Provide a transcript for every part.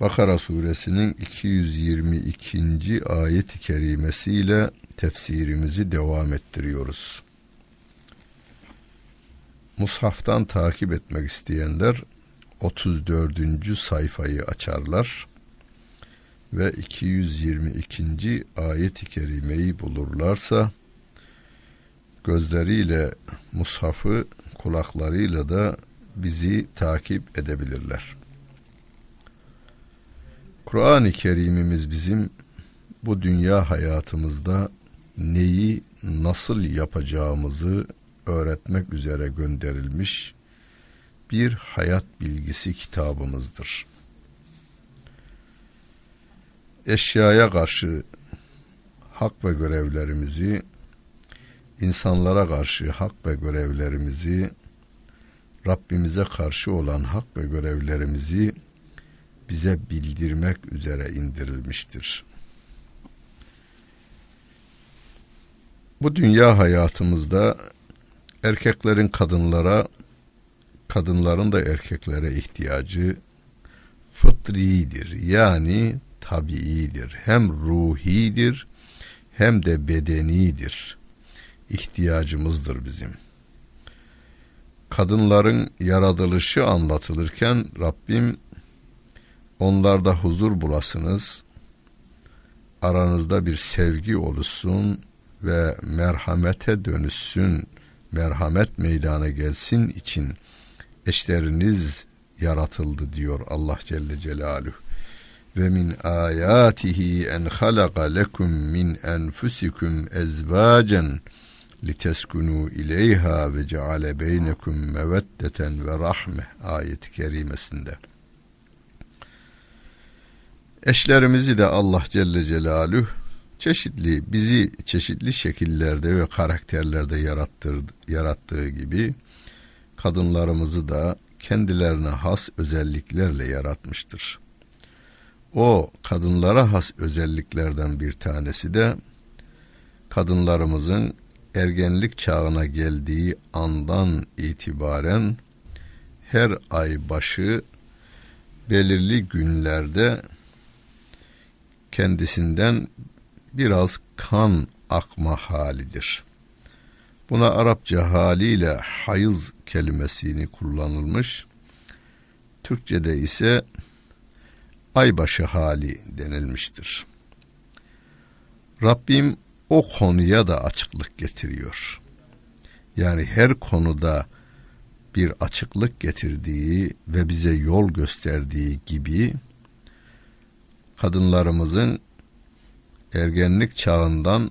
Bakara suresinin 222. ayet-i kerimesiyle tefsirimizi devam ettiriyoruz. Mushaftan takip etmek isteyenler 34. sayfayı açarlar ve 222. ayet-i kerimeyi bulurlarsa gözleriyle mushafı kulaklarıyla da bizi takip edebilirler. Kur'an-ı Kerim'imiz bizim bu dünya hayatımızda neyi nasıl yapacağımızı öğretmek üzere gönderilmiş bir hayat bilgisi kitabımızdır. Eşyaya karşı hak ve görevlerimizi, insanlara karşı hak ve görevlerimizi, Rabbimize karşı olan hak ve görevlerimizi bize bildirmek üzere indirilmiştir. Bu dünya hayatımızda erkeklerin kadınlara, kadınların da erkeklere ihtiyacı fıtridir. Yani tabiidir. Hem ruhidir hem de bedenidir. İhtiyacımızdır bizim. Kadınların yaratılışı anlatılırken Rabbim onlarda huzur bulasınız, aranızda bir sevgi oluşsun ve merhamete dönüşsün, merhamet meydana gelsin için eşleriniz yaratıldı diyor Allah Celle Celaluhu. Ve min ayatihi en halaka lekum min enfusikum ezvacen liteskunu ileyha ve ceale beynekum meveddeten ve rahme ayet-i kerimesinde. Eşlerimizi de Allah Celle Celaluhu çeşitli bizi çeşitli şekillerde ve karakterlerde yarattır, yarattığı gibi kadınlarımızı da kendilerine has özelliklerle yaratmıştır. O kadınlara has özelliklerden bir tanesi de kadınlarımızın ergenlik çağına geldiği andan itibaren her ay başı belirli günlerde kendisinden biraz kan akma halidir. Buna Arapça haliyle hayız kelimesini kullanılmış. Türkçede ise aybaşı hali denilmiştir. Rabbim o konuya da açıklık getiriyor. Yani her konuda bir açıklık getirdiği ve bize yol gösterdiği gibi kadınlarımızın ergenlik çağından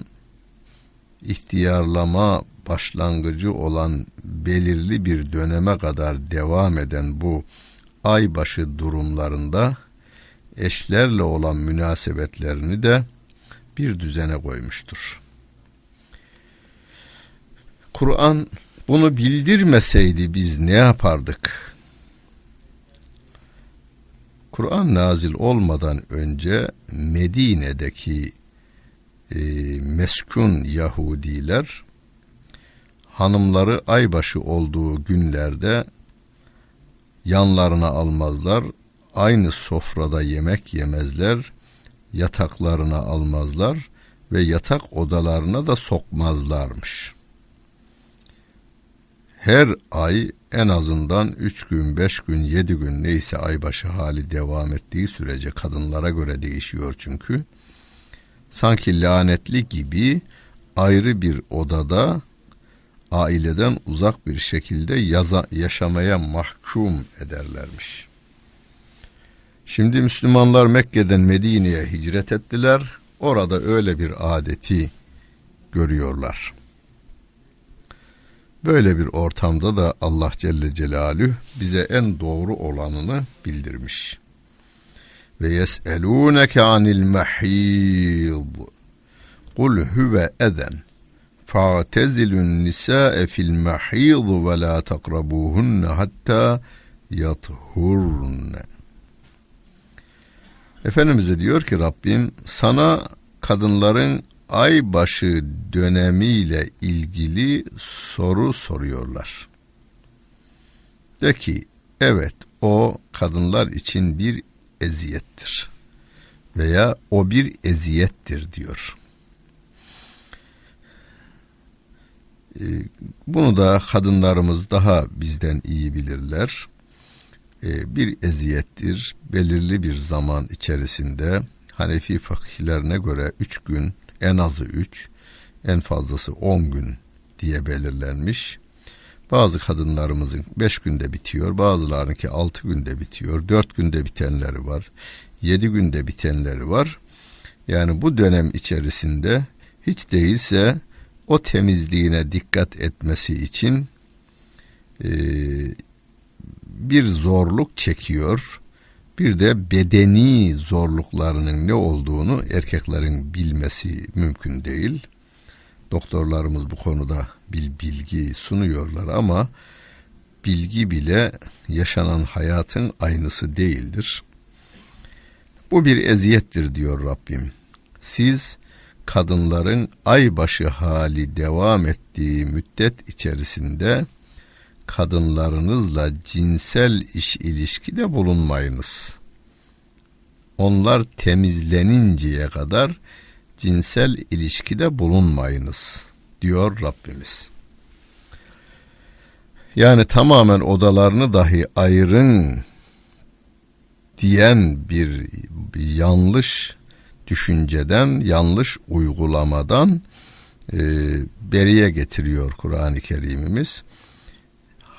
ihtiyarlama başlangıcı olan belirli bir döneme kadar devam eden bu aybaşı durumlarında eşlerle olan münasebetlerini de bir düzene koymuştur. Kur'an bunu bildirmeseydi biz ne yapardık? Kur'an nazil olmadan önce Medine'deki e, meskun Yahudiler hanımları aybaşı olduğu günlerde yanlarına almazlar, aynı sofrada yemek yemezler, yataklarına almazlar ve yatak odalarına da sokmazlarmış. Her ay en azından üç gün, beş gün, yedi gün neyse aybaşı hali devam ettiği sürece kadınlara göre değişiyor çünkü. Sanki lanetli gibi ayrı bir odada aileden uzak bir şekilde yaza, yaşamaya mahkum ederlermiş. Şimdi Müslümanlar Mekke'den Medine'ye hicret ettiler. Orada öyle bir adeti görüyorlar. Böyle bir ortamda da Allah Celle Celalü bize en doğru olanını bildirmiş. ve yes'elûneke anil mahîd. Kul huve eden. Fa'tezilun nisa'e fil mahîd ve la takrabuhunne hatta yathurne. Efendimiz'e diyor ki Rabbim sana kadınların ay başı dönemiyle ilgili soru soruyorlar. De ki evet o kadınlar için bir eziyettir veya o bir eziyettir diyor. Ee, bunu da kadınlarımız daha bizden iyi bilirler. Ee, bir eziyettir. Belirli bir zaman içerisinde Hanefi fakihlerine göre üç gün, en azı üç, en fazlası on gün diye belirlenmiş. Bazı kadınlarımızın beş günde bitiyor, bazılarınki altı günde bitiyor, dört günde bitenleri var, yedi günde bitenleri var. Yani bu dönem içerisinde hiç değilse o temizliğine dikkat etmesi için e, bir zorluk çekiyor. Bir de bedeni zorluklarının ne olduğunu erkeklerin bilmesi mümkün değil. Doktorlarımız bu konuda bir bilgi sunuyorlar ama bilgi bile yaşanan hayatın aynısı değildir. Bu bir eziyettir diyor Rabbim. Siz kadınların aybaşı hali devam ettiği müddet içerisinde kadınlarınızla cinsel iş ilişkide bulunmayınız. Onlar temizleninceye kadar cinsel ilişkide bulunmayınız diyor Rabbimiz. Yani tamamen odalarını dahi ayırın diyen bir yanlış düşünceden, yanlış uygulamadan e, beriye getiriyor Kur'an-ı Kerimimiz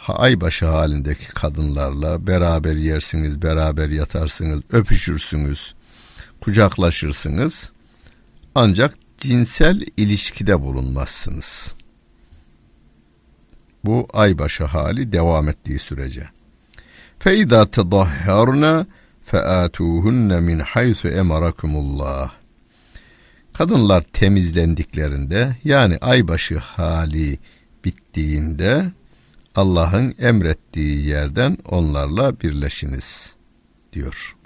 Aybaşı halindeki kadınlarla beraber yersiniz, beraber yatarsınız, öpüşürsünüz, kucaklaşırsınız. Ancak cinsel ilişkide bulunmazsınız. Bu aybaşı hali devam ettiği sürece. فَاِذَا تَضَحَّرْنَا فَآتُوهُنَّ مِنْ حَيْثُ اَمَرَكُمُ اللّٰهِ Kadınlar temizlendiklerinde yani aybaşı hali bittiğinde Allah'ın emrettiği yerden onlarla birleşiniz diyor.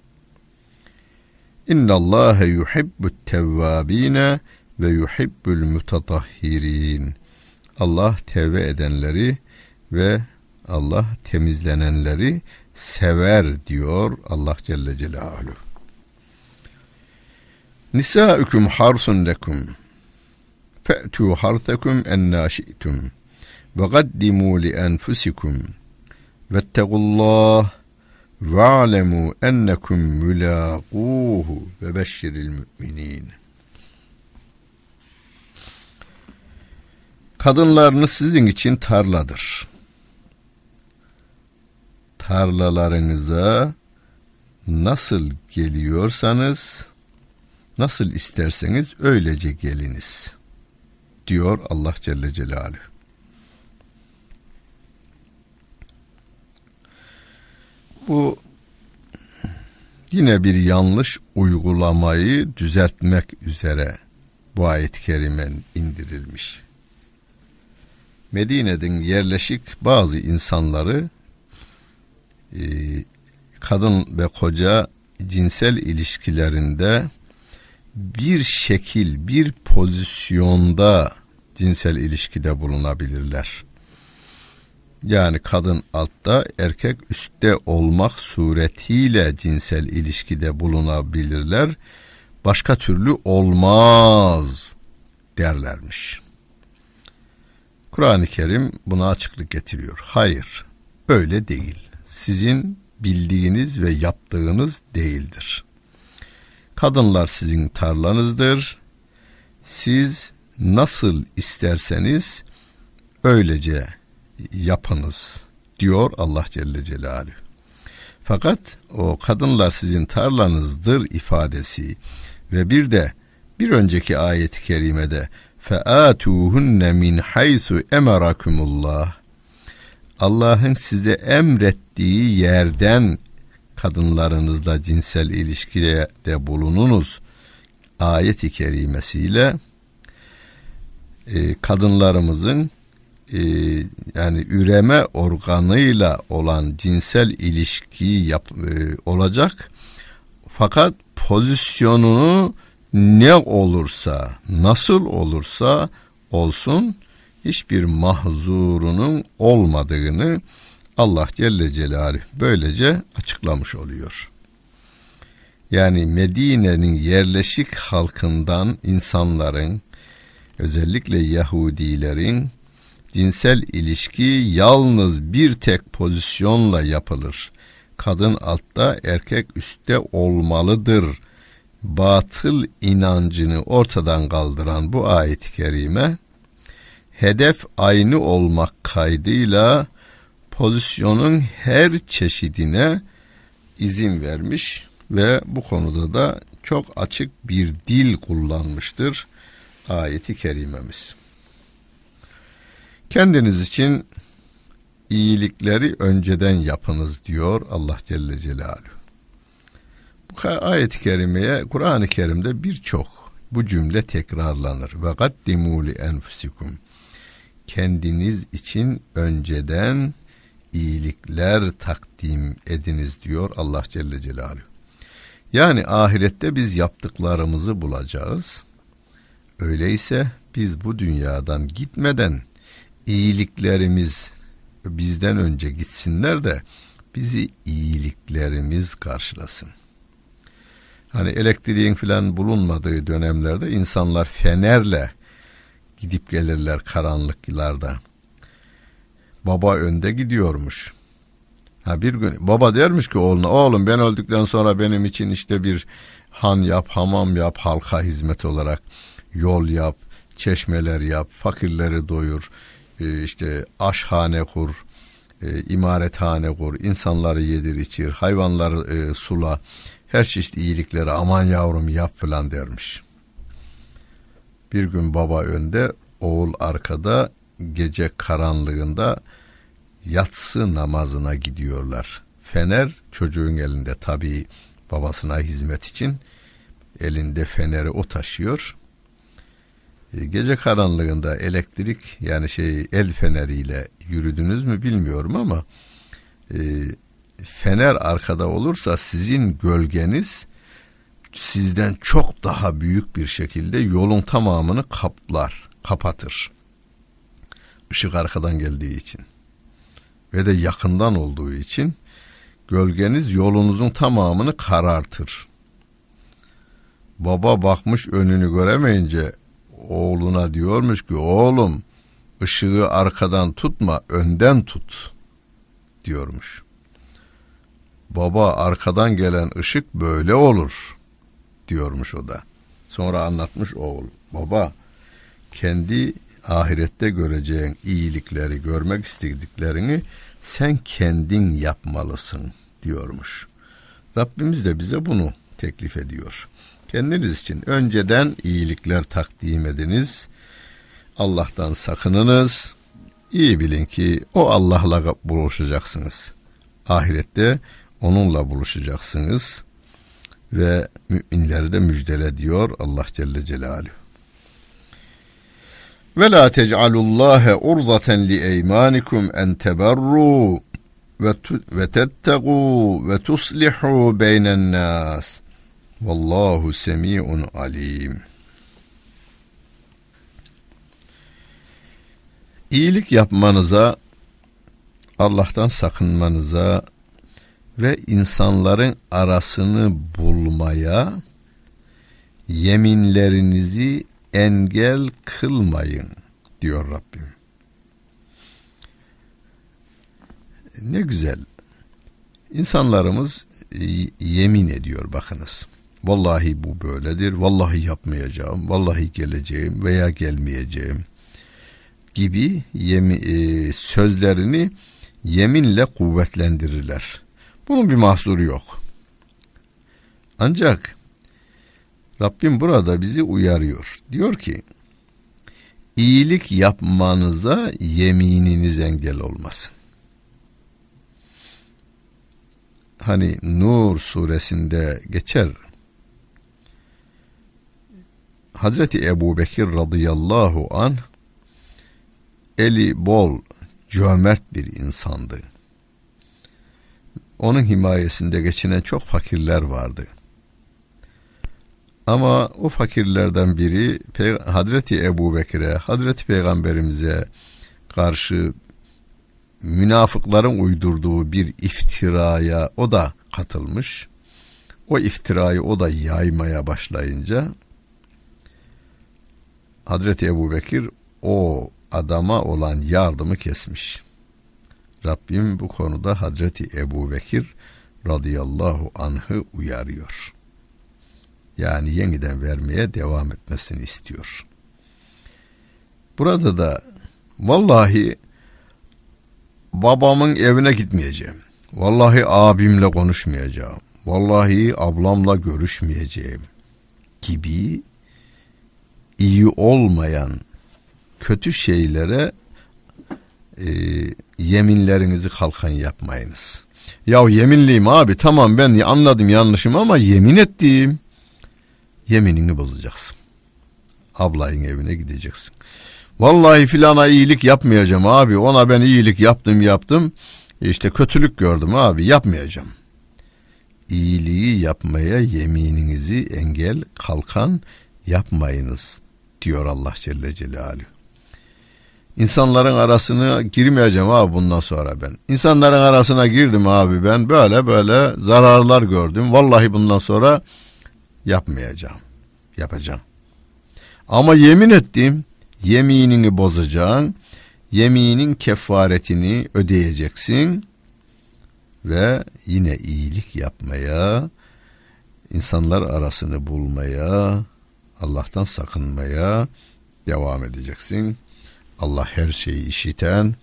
İnna Allah yuhibbut tevvabine ve yuhibbul mutatahhirin. Allah tevbe edenleri ve Allah temizlenenleri sever diyor Allah Celle Celaluhu. Nisa'ukum harsun lekum. Fe'tu harthakum ennâ şi'tum. Li enfusikum. Vettegullah ve'alemu ennekum mülâquhu ve beşşiril müminin. Kadınlarınız sizin için tarladır. Tarlalarınıza nasıl geliyorsanız, nasıl isterseniz öylece geliniz diyor Allah Celle Celaluhu. Bu yine bir yanlış uygulamayı düzeltmek üzere bu ayet-i kerimen indirilmiş. Medine'nin yerleşik bazı insanları e, kadın ve koca cinsel ilişkilerinde bir şekil, bir pozisyonda cinsel ilişkide bulunabilirler. Yani kadın altta, erkek üstte olmak suretiyle cinsel ilişkide bulunabilirler. Başka türlü olmaz derlermiş. Kur'an-ı Kerim buna açıklık getiriyor. Hayır, öyle değil. Sizin bildiğiniz ve yaptığınız değildir. Kadınlar sizin tarlanızdır. Siz nasıl isterseniz öylece yapınız diyor Allah Celle Celaluhu. Fakat o kadınlar sizin tarlanızdır ifadesi ve bir de bir önceki ayet-i kerimede featuhunne min haythu emerakumullah Allah'ın size emrettiği yerden kadınlarınızla cinsel ilişkide de bulununuz ayet-i kerimesiyle e, kadınlarımızın e, yani üreme organıyla olan cinsel ilişki yap, e, olacak fakat pozisyonunu ne olursa nasıl olursa olsun hiçbir mahzurunun olmadığını Allah Celle Celaluhu böylece açıklamış oluyor. Yani Medine'nin yerleşik halkından insanların özellikle Yahudilerin cinsel ilişki yalnız bir tek pozisyonla yapılır. Kadın altta, erkek üstte olmalıdır. Batıl inancını ortadan kaldıran bu ayet-i kerime hedef aynı olmak kaydıyla pozisyonun her çeşidine izin vermiş ve bu konuda da çok açık bir dil kullanmıştır ayeti kerimemiz. Kendiniz için iyilikleri önceden yapınız diyor Allah Celle Celaluhu. Bu ayet-i kerimeye Kur'an-ı Kerim'de birçok bu cümle tekrarlanır. Ve gaddimu li enfusikum. Kendiniz için önceden iyilikler takdim ediniz diyor Allah Celle Celaluhu. Yani ahirette biz yaptıklarımızı bulacağız. Öyleyse biz bu dünyadan gitmeden iyiliklerimiz bizden önce gitsinler de bizi iyiliklerimiz karşılasın. Hani elektriğin filan bulunmadığı dönemlerde insanlar fenerle gidip gelirler karanlıklarda. Baba önde gidiyormuş. Ha bir gün baba dermiş ki oğluna oğlum ben öldükten sonra benim için işte bir han yap, hamam yap, halka hizmet olarak yol yap, çeşmeler yap, fakirleri doyur, e, işte aşhane kur, e, imarethane kur, insanları yedir içir, hayvanları e, sula, her çeşit iyilikleri aman yavrum yap falan dermiş. Bir gün baba önde, oğul arkada, gece karanlığında yatsı namazına gidiyorlar. Fener çocuğun elinde tabii babasına hizmet için elinde feneri o taşıyor. E, gece karanlığında elektrik yani şey el feneriyle yürüdünüz mü bilmiyorum ama e, fener arkada olursa sizin gölgeniz sizden çok daha büyük bir şekilde yolun tamamını kaplar, kapatır. Işık arkadan geldiği için ve de yakından olduğu için gölgeniz yolunuzun tamamını karartır. Baba bakmış önünü göremeyince oğluna diyormuş ki oğlum ışığı arkadan tutma önden tut diyormuş. Baba arkadan gelen ışık böyle olur diyormuş o da. Sonra anlatmış oğul. Baba kendi ahirette göreceğin iyilikleri görmek istediklerini sen kendin yapmalısın diyormuş. Rabbimiz de bize bunu teklif ediyor. Kendiniz için önceden iyilikler takdim ediniz. Allah'tan sakınınız. İyi bilin ki o Allah'la buluşacaksınız. Ahirette onunla buluşacaksınız ve müminleri de müjdele diyor Allah Celle Celaluhu. Ve la tec'alullahe urzaten li eymanikum en teberru ve tettegu ve tuslihu beynen nas. Vallahu semi'un alim. İyilik yapmanıza, Allah'tan sakınmanıza ve insanların arasını bulmaya yeminlerinizi engel kılmayın diyor Rabbim. Ne güzel. İnsanlarımız yemin ediyor bakınız. Vallahi bu böyledir. Vallahi yapmayacağım. Vallahi geleceğim veya gelmeyeceğim gibi yemi, e, sözlerini yeminle kuvvetlendirirler. Bunun bir mahsuru yok. Ancak Rabbim burada bizi uyarıyor. Diyor ki iyilik yapmanıza yemininiz engel olmasın. hani Nur suresinde geçer. Hazreti Ebu Bekir radıyallahu an eli bol, cömert bir insandı. Onun himayesinde geçinen çok fakirler vardı. Ama o fakirlerden biri Hazreti Ebu Bekir'e, Hazreti Peygamberimize karşı münafıkların uydurduğu bir iftiraya o da katılmış. O iftirayı o da yaymaya başlayınca Hazreti Ebu Bekir o adama olan yardımı kesmiş. Rabbim bu konuda Hazreti Ebu Bekir radıyallahu anh'ı uyarıyor. Yani yeniden vermeye devam etmesini istiyor. Burada da vallahi babamın evine gitmeyeceğim. Vallahi abimle konuşmayacağım. Vallahi ablamla görüşmeyeceğim gibi iyi olmayan kötü şeylere e, yeminlerinizi kalkan yapmayınız. Ya yeminliyim abi tamam ben anladım yanlışım ama yemin ettim. Yeminini bozacaksın. Ablayın evine gideceksin. Vallahi filana iyilik yapmayacağım abi. Ona ben iyilik yaptım yaptım. İşte kötülük gördüm abi yapmayacağım. İyiliği yapmaya yemininizi engel kalkan yapmayınız diyor Allah Celle Celaluhu. İnsanların arasına girmeyeceğim abi bundan sonra ben. İnsanların arasına girdim abi ben böyle böyle zararlar gördüm. Vallahi bundan sonra yapmayacağım. Yapacağım. Ama yemin ettim yeminini bozacaksın. Yeminin kefaretini ödeyeceksin ve yine iyilik yapmaya, insanlar arasını bulmaya, Allah'tan sakınmaya devam edeceksin. Allah her şeyi işiten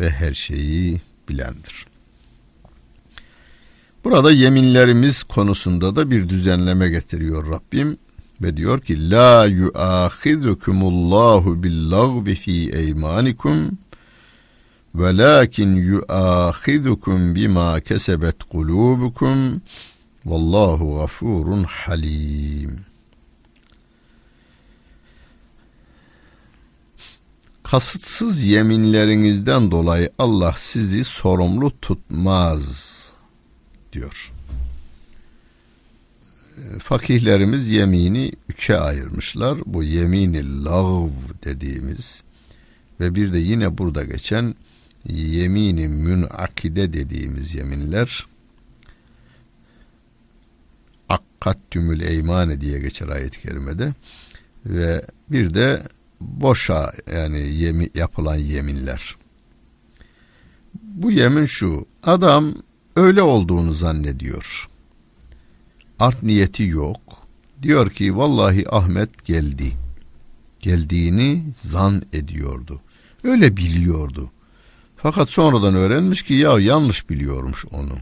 ve her şeyi bilendir. Burada yeminlerimiz konusunda da bir düzenleme getiriyor Rabbim ve diyor ki la yuahizukumullahu billagvi fi eymanikum velakin yuahizukum bima kesebet kulubukum vallahu gafurun halim. Kasıtsız yeminlerinizden dolayı Allah sizi sorumlu tutmaz diyor fakihlerimiz yemini üçe ayırmışlar. Bu yemini lağv dediğimiz ve bir de yine burada geçen yemini münakide dediğimiz yeminler akkattümül eymane diye geçer ayet-i kerimede ve bir de boşa yani yemi, yapılan yeminler. Bu yemin şu adam öyle olduğunu zannediyor art niyeti yok. Diyor ki vallahi Ahmet geldi. Geldiğini zan ediyordu. Öyle biliyordu. Fakat sonradan öğrenmiş ki ya yanlış biliyormuş onu.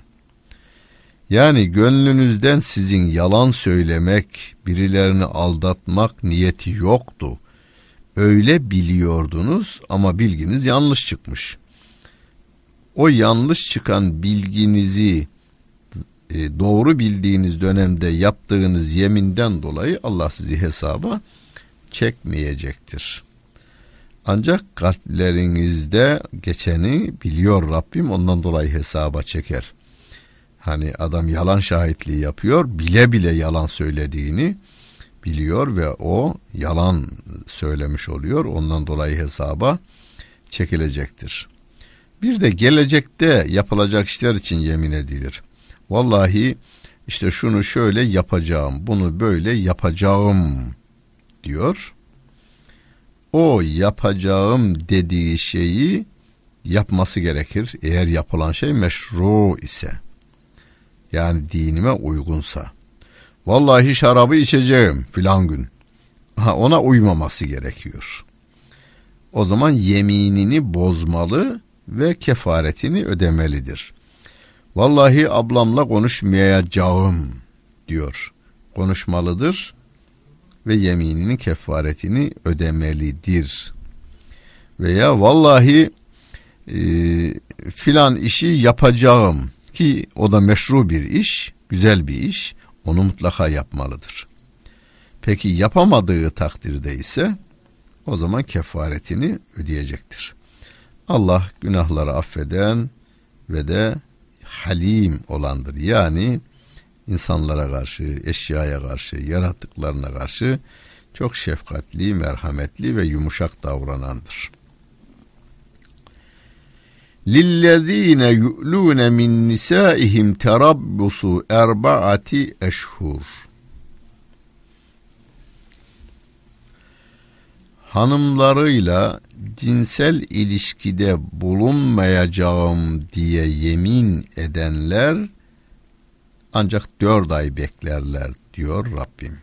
Yani gönlünüzden sizin yalan söylemek, birilerini aldatmak niyeti yoktu. Öyle biliyordunuz ama bilginiz yanlış çıkmış. O yanlış çıkan bilginizi e, doğru bildiğiniz dönemde yaptığınız yeminden dolayı Allah sizi hesaba çekmeyecektir. Ancak kalplerinizde geçeni biliyor Rabbim ondan dolayı hesaba çeker. Hani adam yalan şahitliği yapıyor bile bile yalan söylediğini biliyor ve o yalan söylemiş oluyor. Ondan dolayı hesaba çekilecektir. Bir de gelecekte yapılacak işler için yemin edilir. Vallahi işte şunu şöyle yapacağım, bunu böyle yapacağım diyor. O yapacağım dediği şeyi yapması gerekir. Eğer yapılan şey meşru ise. Yani dinime uygunsa. Vallahi şarabı içeceğim filan gün. Ha, ona uymaması gerekiyor. O zaman yeminini bozmalı ve kefaretini ödemelidir. Vallahi ablamla konuşmayacağım diyor. Konuşmalıdır ve yemininin kefaretini ödemelidir. Veya vallahi e, filan işi yapacağım Ki o da meşru bir iş, güzel bir iş, onu mutlaka yapmalıdır. Peki yapamadığı takdirde ise o zaman kefaretini ödeyecektir. Allah günahları affeden ve de halim olandır. Yani insanlara karşı, eşyaya karşı, yaratıklarına karşı çok şefkatli, merhametli ve yumuşak davranandır. Lillezine yu'lune min nisaihim terabbusu erbaati eşhur. Hanımlarıyla cinsel ilişkide bulunmayacağım diye yemin edenler ancak dört ay beklerler diyor Rabbim.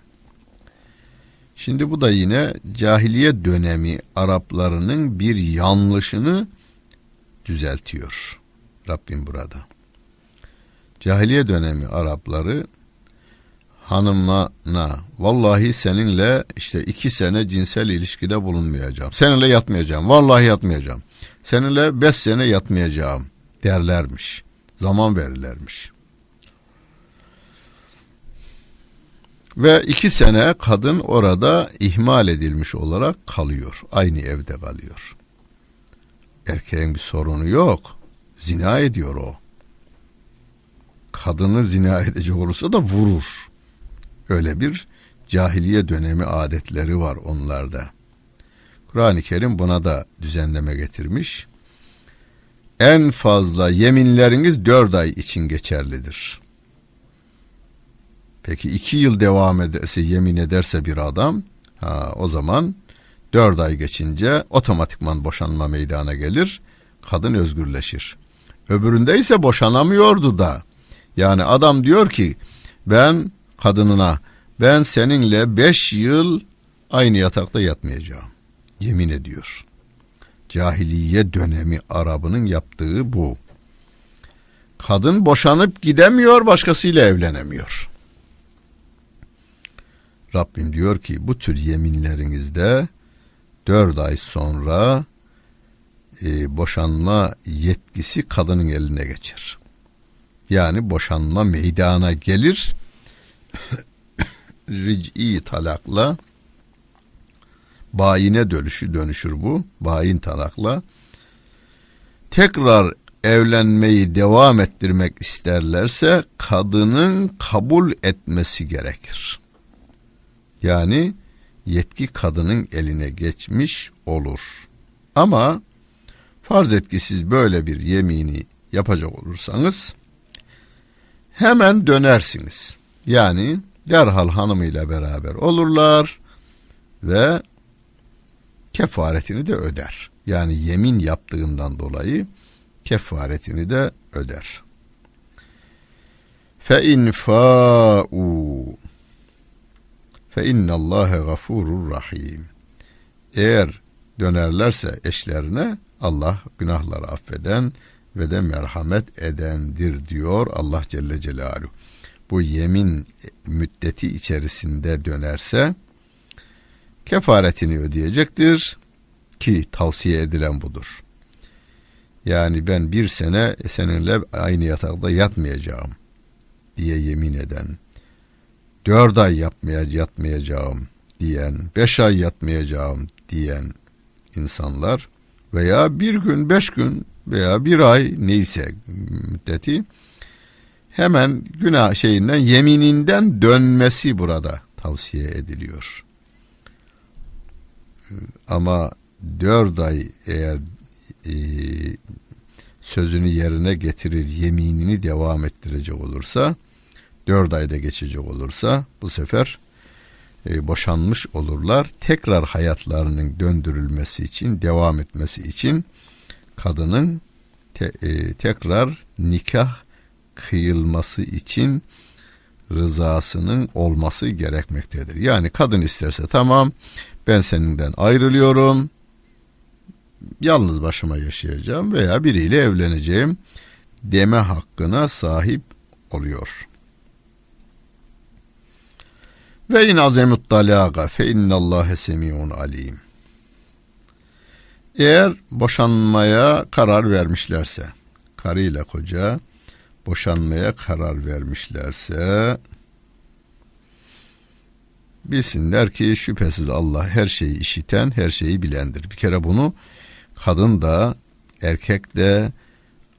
Şimdi bu da yine cahiliye dönemi Araplarının bir yanlışını düzeltiyor. Rabbim burada. Cahiliye dönemi Arapları hanımına vallahi seninle işte iki sene cinsel ilişkide bulunmayacağım. Seninle yatmayacağım. Vallahi yatmayacağım. Seninle beş sene yatmayacağım derlermiş. Zaman verirlermiş. Ve iki sene kadın orada ihmal edilmiş olarak kalıyor. Aynı evde kalıyor. Erkeğin bir sorunu yok. Zina ediyor o. Kadını zina edecek olursa da vurur. Öyle bir cahiliye dönemi adetleri var onlarda. Kur'an-ı Kerim buna da düzenleme getirmiş. En fazla yeminleriniz dört ay için geçerlidir. Peki iki yıl devam ederse yemin ederse bir adam ha, o zaman dört ay geçince otomatikman boşanma meydana gelir. Kadın özgürleşir. Öbüründe ise boşanamıyordu da. Yani adam diyor ki ben kadınına ben seninle beş yıl aynı yatakta yatmayacağım. Yemin ediyor. Cahiliye dönemi Arabının yaptığı bu. Kadın boşanıp gidemiyor başkasıyla evlenemiyor. Rabbim diyor ki bu tür yeminlerinizde dört ay sonra e, boşanma yetkisi kadının eline geçer. Yani boşanma meydana gelir. Ric'i talakla bayine dönüşü dönüşür bu. Bayin talakla tekrar evlenmeyi devam ettirmek isterlerse kadının kabul etmesi gerekir. Yani yetki kadının eline geçmiş olur. Ama farz et ki siz böyle bir yemini yapacak olursanız hemen dönersiniz. Yani derhal hanımıyla beraber olurlar ve kefaretini de öder. Yani yemin yaptığından dolayı kefaretini de öder. Fe in fa'u fe innallâhe gafurur rahim. Eğer dönerlerse eşlerine Allah günahları affeden ve de merhamet edendir diyor Allah Celle Celaluhu. Bu yemin müddeti içerisinde dönerse kefaretini ödeyecektir ki tavsiye edilen budur. Yani ben bir sene seninle aynı yatakta yatmayacağım diye yemin eden dört ay yapmaya, yatmayacağım diyen, beş ay yatmayacağım diyen insanlar veya bir gün, beş gün veya bir ay neyse müddeti hemen günah şeyinden, yemininden dönmesi burada tavsiye ediliyor. Ama dört ay eğer e, sözünü yerine getirir, yeminini devam ettirecek olursa, dört ayda geçecek olursa bu sefer e, boşanmış olurlar. Tekrar hayatlarının döndürülmesi için, devam etmesi için kadının te, e, tekrar nikah kıyılması için rızasının olması gerekmektedir. Yani kadın isterse tamam ben seninden ayrılıyorum, yalnız başıma yaşayacağım veya biriyle evleneceğim deme hakkına sahip oluyor. Ve in azemut dalaga fe innallâhe semîun alim. Eğer boşanmaya karar vermişlerse, karıyla koca boşanmaya karar vermişlerse bilsinler ki şüphesiz Allah her şeyi işiten, her şeyi bilendir. Bir kere bunu kadın da erkek de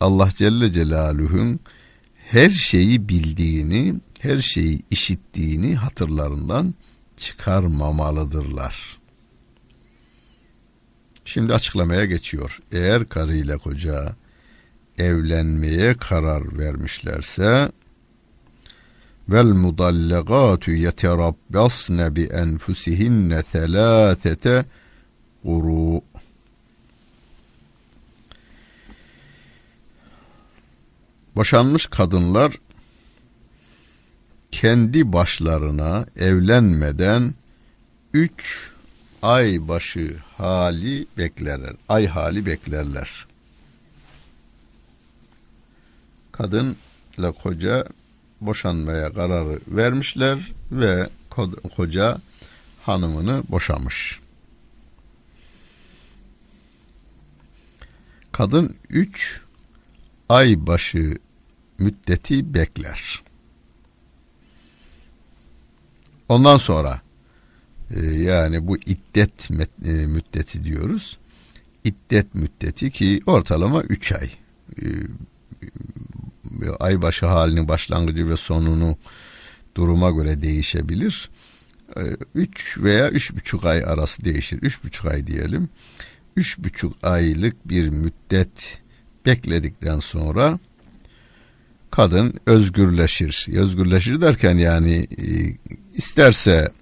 Allah Celle Celaluhu'nun her şeyi bildiğini, her şeyi işittiğini hatırlarından çıkarmamalıdırlar. Şimdi açıklamaya geçiyor. Eğer karıyla koca evlenmeye karar vermişlerse vel mudallagatu yeterabbasne bi enfusihinne thelâthete quru Boşanmış kadınlar kendi başlarına evlenmeden üç ay başı hali beklerler. Ay hali beklerler. Kadınla koca boşanmaya kararı vermişler ve koca hanımını boşamış. Kadın üç ay başı müddeti bekler. Ondan sonra e, yani bu iddet e, müddeti diyoruz. İddet müddeti ki ortalama üç ay. E, ay başı halinin başlangıcı ve sonunu duruma göre değişebilir. 3 veya üç buçuk ay arası değişir. Üç buçuk ay diyelim. Üç buçuk aylık bir müddet bekledikten sonra kadın özgürleşir. Özgürleşir derken yani e, isterse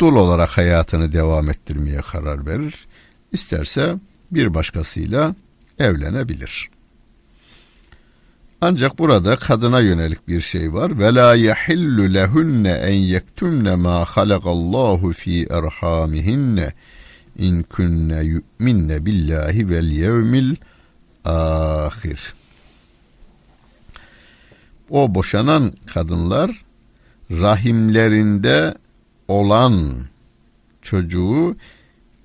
dul olarak hayatını devam ettirmeye karar verir. İsterse bir başkasıyla evlenebilir. Ancak burada kadına yönelik bir şey var. Ve la yahillu lehunne en yektumne ma halakallahu fi erhamihinne in kunne yu'minne billahi vel yevmil ahir. O boşanan kadınlar rahimlerinde olan çocuğu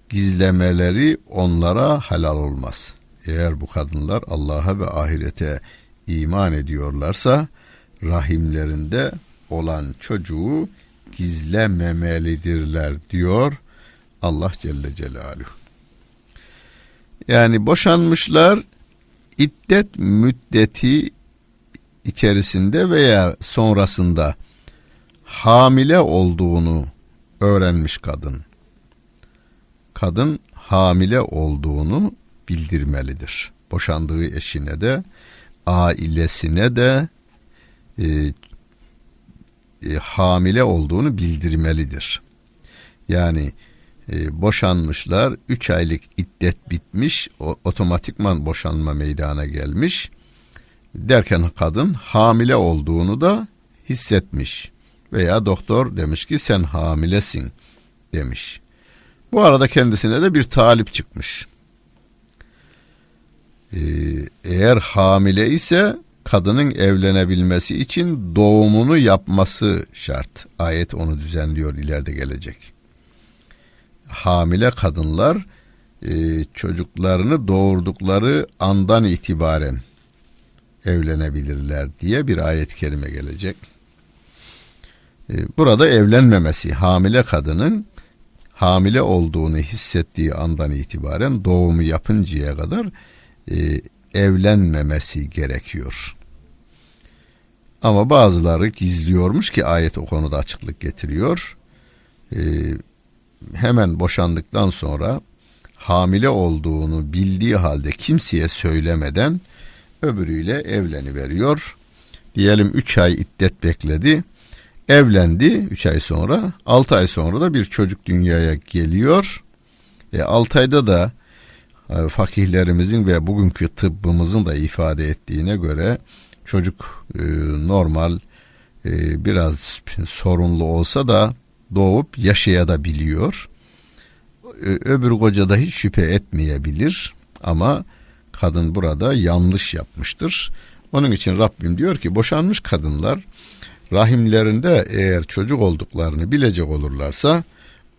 gizlemeleri onlara halal olmaz. Eğer bu kadınlar Allah'a ve ahirete iman ediyorlarsa rahimlerinde olan çocuğu gizlememelidirler diyor Allah Celle Celaluhu. Yani boşanmışlar iddet müddeti içerisinde veya sonrasında hamile olduğunu öğrenmiş kadın. Kadın hamile olduğunu bildirmelidir. Boşandığı eşine de ailesine de e, e, hamile olduğunu bildirmelidir. Yani e, boşanmışlar, üç aylık iddet bitmiş, o, otomatikman boşanma meydana gelmiş. Derken kadın hamile olduğunu da hissetmiş. Veya doktor demiş ki sen hamilesin demiş. Bu arada kendisine de bir talip çıkmış. Ee, eğer hamile ise kadının evlenebilmesi için doğumunu yapması şart. Ayet onu düzenliyor ileride gelecek. Hamile kadınlar e, çocuklarını doğurdukları andan itibaren evlenebilirler diye bir ayet kerime gelecek. E, burada evlenmemesi hamile kadının hamile olduğunu hissettiği andan itibaren doğumu yapıncaya kadar e, evlenmemesi gerekiyor. Ama bazıları gizliyormuş ki ayet o konuda açıklık getiriyor. E, hemen boşandıktan sonra hamile olduğunu bildiği halde kimseye söylemeden öbürüyle evleni veriyor. Diyelim 3 ay iddet bekledi. Evlendi 3 ay sonra. 6 ay sonra da bir çocuk dünyaya geliyor. E, 6 ayda da e, fakihlerimizin ve bugünkü tıbbımızın da ifade ettiğine göre çocuk e, normal e, biraz sorunlu olsa da doğup yaşayabiliyor. E, öbür koca da hiç şüphe etmeyebilir ama kadın burada yanlış yapmıştır. Onun için Rabbim diyor ki boşanmış kadınlar rahimlerinde eğer çocuk olduklarını bilecek olurlarsa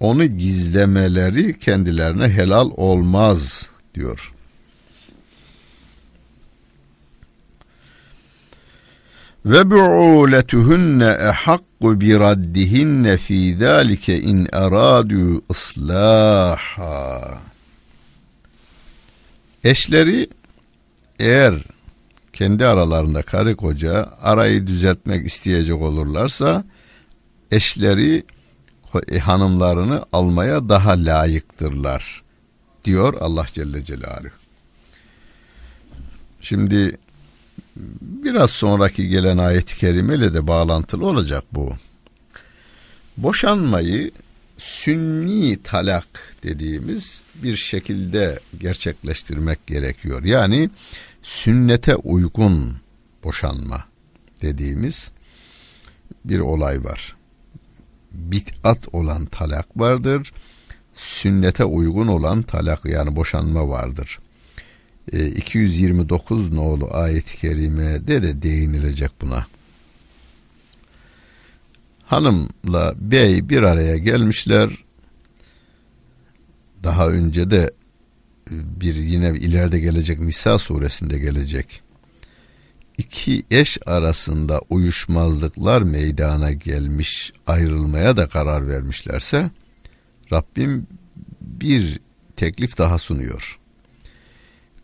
onu gizlemeleri kendilerine helal olmaz diyor. ve bu'uletuhunne ehakku bi raddihinne fi zalike in eradu ıslaha. Eşleri eğer kendi aralarında karı koca arayı düzeltmek isteyecek olurlarsa eşleri e, hanımlarını almaya daha layıktırlar diyor Allah Celle Celaluhu. Şimdi biraz sonraki gelen ayet-i kerimeyle de bağlantılı olacak bu. Boşanmayı sünni talak dediğimiz bir şekilde gerçekleştirmek gerekiyor. Yani sünnete uygun boşanma dediğimiz bir olay var. Bit'at olan talak vardır. Sünnete uygun olan talak yani boşanma vardır. 229 e, nolu ayet-i kerimede de değinilecek buna. Hanımla bey bir araya gelmişler. Daha önce de bir yine ileride gelecek Nisa suresinde gelecek. İki eş arasında uyuşmazlıklar meydana gelmiş, ayrılmaya da karar vermişlerse Rabbim bir teklif daha sunuyor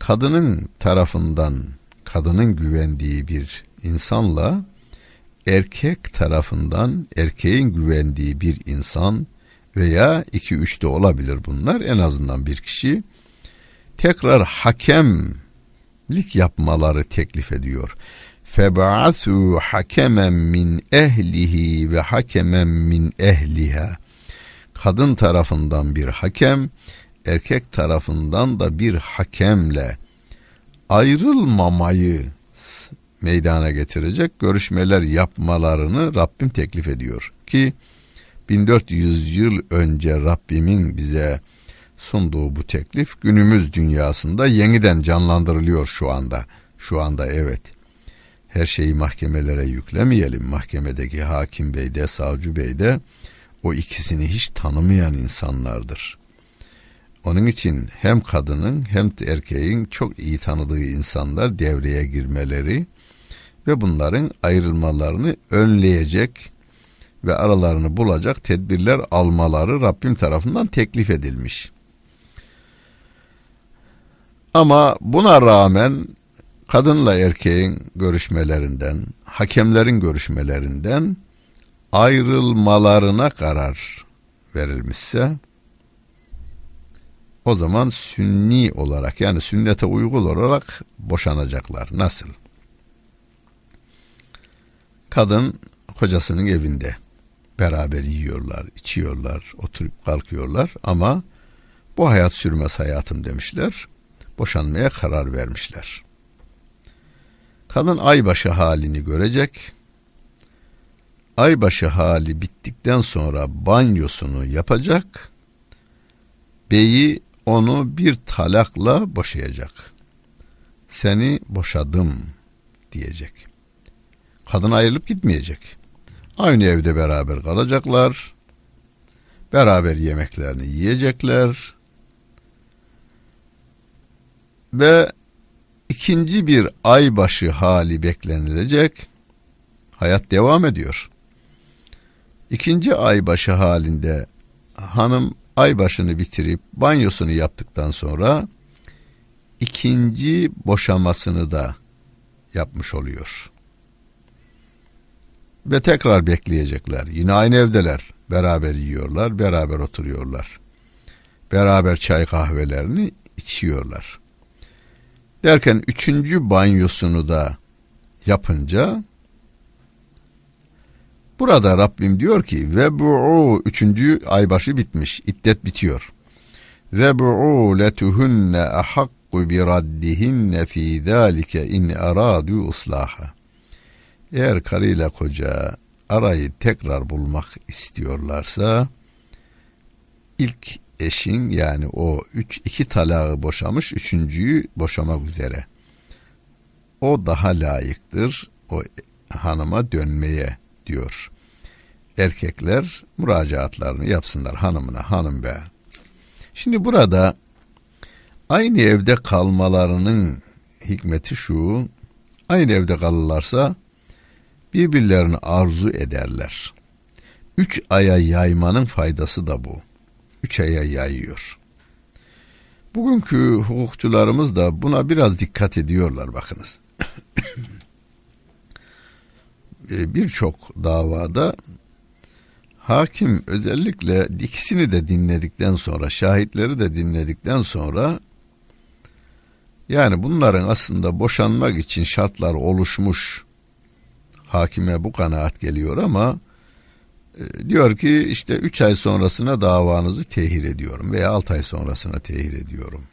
kadının tarafından kadının güvendiği bir insanla erkek tarafından erkeğin güvendiği bir insan veya iki üç de olabilir bunlar en azından bir kişi tekrar hakemlik yapmaları teklif ediyor. Feb'asu hakemen min ehlihi ve hakemen min ehliha. Kadın tarafından bir hakem, erkek tarafından da bir hakemle ayrılmamayı meydana getirecek görüşmeler yapmalarını Rabbim teklif ediyor ki 1400 yıl önce Rabbimin bize sunduğu bu teklif günümüz dünyasında yeniden canlandırılıyor şu anda. Şu anda evet. Her şeyi mahkemelere yüklemeyelim. Mahkemedeki hakim bey de savcı bey de o ikisini hiç tanımayan insanlardır. Onun için hem kadının hem de erkeğin çok iyi tanıdığı insanlar devreye girmeleri ve bunların ayrılmalarını önleyecek ve aralarını bulacak tedbirler almaları Rabbim tarafından teklif edilmiş. Ama buna rağmen kadınla erkeğin görüşmelerinden, hakemlerin görüşmelerinden ayrılmalarına karar verilmişse o zaman sünni olarak yani sünnete uygun olarak boşanacaklar. Nasıl? Kadın kocasının evinde beraber yiyorlar, içiyorlar, oturup kalkıyorlar ama bu hayat sürmez hayatım demişler. Boşanmaya karar vermişler. Kadın aybaşı halini görecek. Aybaşı hali bittikten sonra banyosunu yapacak. Beyi onu bir talakla boşayacak. Seni boşadım diyecek. Kadın ayrılıp gitmeyecek. Aynı evde beraber kalacaklar. Beraber yemeklerini yiyecekler. Ve ikinci bir aybaşı hali beklenilecek. Hayat devam ediyor. İkinci aybaşı halinde hanım ay başını bitirip banyosunu yaptıktan sonra ikinci boşamasını da yapmış oluyor. Ve tekrar bekleyecekler. Yine aynı evdeler. Beraber yiyorlar, beraber oturuyorlar. Beraber çay kahvelerini içiyorlar. Derken üçüncü banyosunu da yapınca Burada Rabbim diyor ki ve bu üçüncü aybaşı bitmiş. iddet bitiyor. Ve bu letuhunne ahakku bi raddihinne fi zalike in aradu ıslaha. Eğer karıyla koca arayı tekrar bulmak istiyorlarsa ilk eşin yani o üç iki talağı boşamış üçüncüyü boşamak üzere. O daha layıktır o hanıma dönmeye diyor. Erkekler müracaatlarını yapsınlar hanımına hanım be. Şimdi burada aynı evde kalmalarının hikmeti şu. Aynı evde kalırlarsa birbirlerini arzu ederler. Üç aya yaymanın faydası da bu. Üç aya yayıyor. Bugünkü hukukçularımız da buna biraz dikkat ediyorlar bakınız. E, birçok davada hakim özellikle ikisini de dinledikten sonra, şahitleri de dinledikten sonra yani bunların aslında boşanmak için şartlar oluşmuş hakime bu kanaat geliyor ama diyor ki işte 3 ay sonrasına davanızı tehir ediyorum veya 6 ay sonrasına tehir ediyorum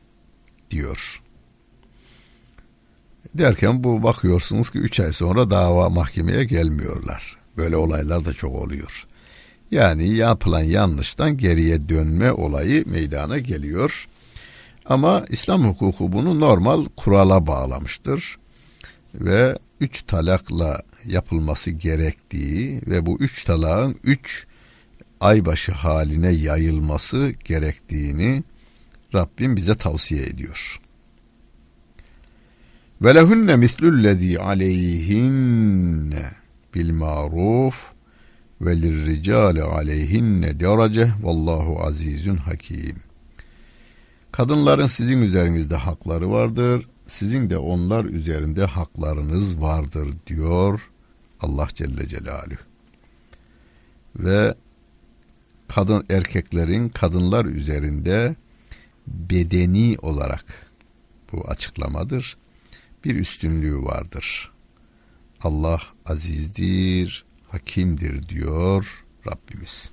diyor. Derken bu bakıyorsunuz ki 3 ay sonra dava mahkemeye gelmiyorlar. Böyle olaylar da çok oluyor. Yani yapılan yanlıştan geriye dönme olayı meydana geliyor. Ama İslam hukuku bunu normal kurala bağlamıştır. Ve üç talakla yapılması gerektiği ve bu üç talağın üç aybaşı haline yayılması gerektiğini Rabbim bize tavsiye ediyor. Ve lehunne mislullezî aleyhinne bil maruf ve lirricali aleyhinne derece vallahu azizun hakim. Kadınların sizin üzerinizde hakları vardır. Sizin de onlar üzerinde haklarınız vardır diyor Allah Celle Celaluhu. Ve kadın erkeklerin kadınlar üzerinde bedeni olarak bu açıklamadır. Bir üstünlüğü vardır. Allah azizdir, hakimdir diyor Rabbimiz.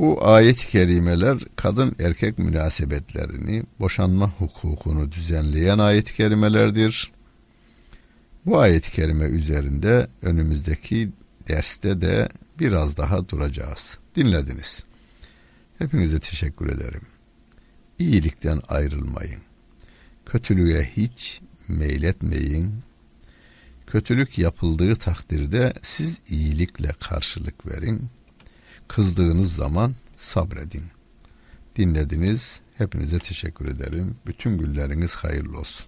Bu ayet-i kerimeler kadın erkek münasebetlerini, boşanma hukukunu düzenleyen ayet-i kerimelerdir. Bu ayet-i kerime üzerinde önümüzdeki derste de biraz daha duracağız. Dinlediniz. Hepinize teşekkür ederim. İyilikten ayrılmayın. Kötülüğe hiç meyletmeyin. Kötülük yapıldığı takdirde siz iyilikle karşılık verin. Kızdığınız zaman sabredin. Dinlediniz. Hepinize teşekkür ederim. Bütün günleriniz hayırlı olsun.